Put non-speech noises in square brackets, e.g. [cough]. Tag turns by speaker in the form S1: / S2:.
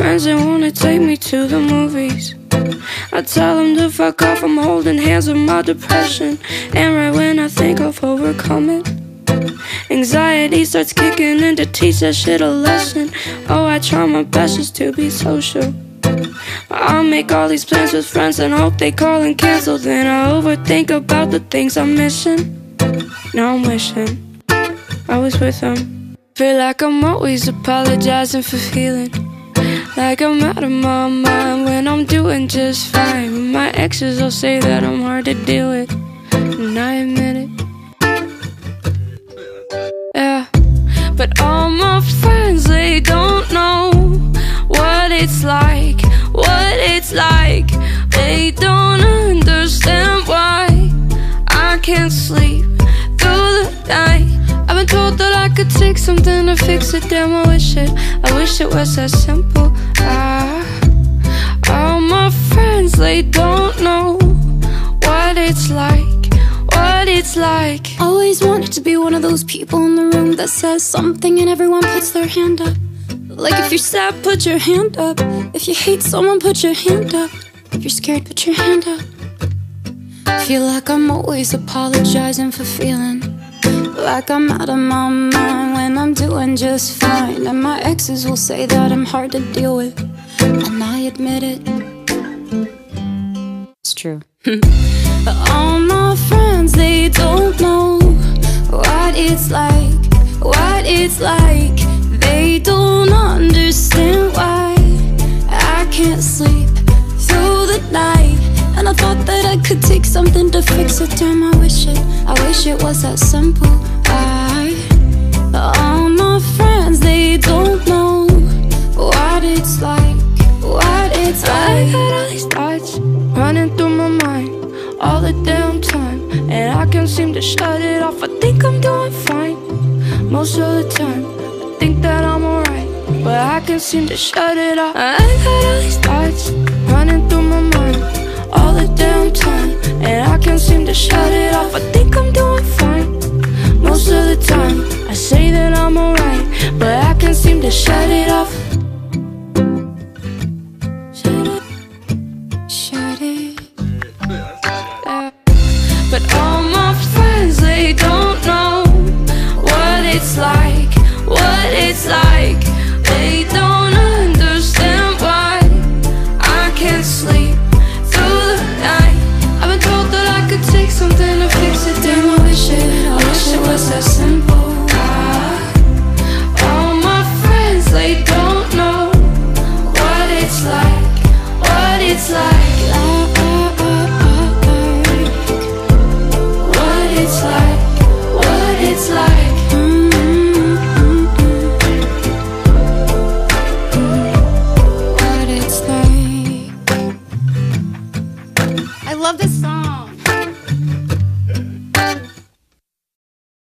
S1: friends that wanna take me to the movies. I tell them to fuck off, I'm holding hands with my depression. And right when I think I've anxiety starts kicking in to teach that shit a lesson. Oh, I try my best just to be social. I make all these plans with friends and hope they call and cancel. Then I overthink about the things I'm missing. Now I'm wishing I was with them. Feel like I'm always apologizing for feeling like I'm out of my mind when I'm doing just fine. My exes will say that I'm hard to deal with, and I admit it. Yeah, but all my friends they don't know what it's like, what it's like. They don't understand why I can't sleep through the night. I've been told that I could take something to fix it. Damn, I wish it. I wish it was that simple. They don't know what it's like, what it's like.
S2: Always wanted to be one of those people in the room that says something and everyone puts their hand up. Like if you're sad, put your hand up. If you hate someone, put your hand up. If you're scared, put your hand up. Feel like I'm always apologizing for feeling like I'm out of my mind when I'm doing just fine. And my exes will say that I'm hard to deal with, and I admit it. True. [laughs] all my friends, they don't know what it's like, what it's like. They don't understand why I can't sleep through the night. And I thought that I could take something to fix it. Damn, I wish it, I wish it was that simple. I, all my friends,
S1: all the damn time And I can't seem to shut it off. I think I'm doing fine Most of the time. I think that I'm alright But I can't seem to shut it off. I got all these thoughts running through my mind All the damn time And I can't seem to shut it off. I think I'm doing fine Most of the time. I say that I'm alright But I can't seem to shut it off.
S2: love this song.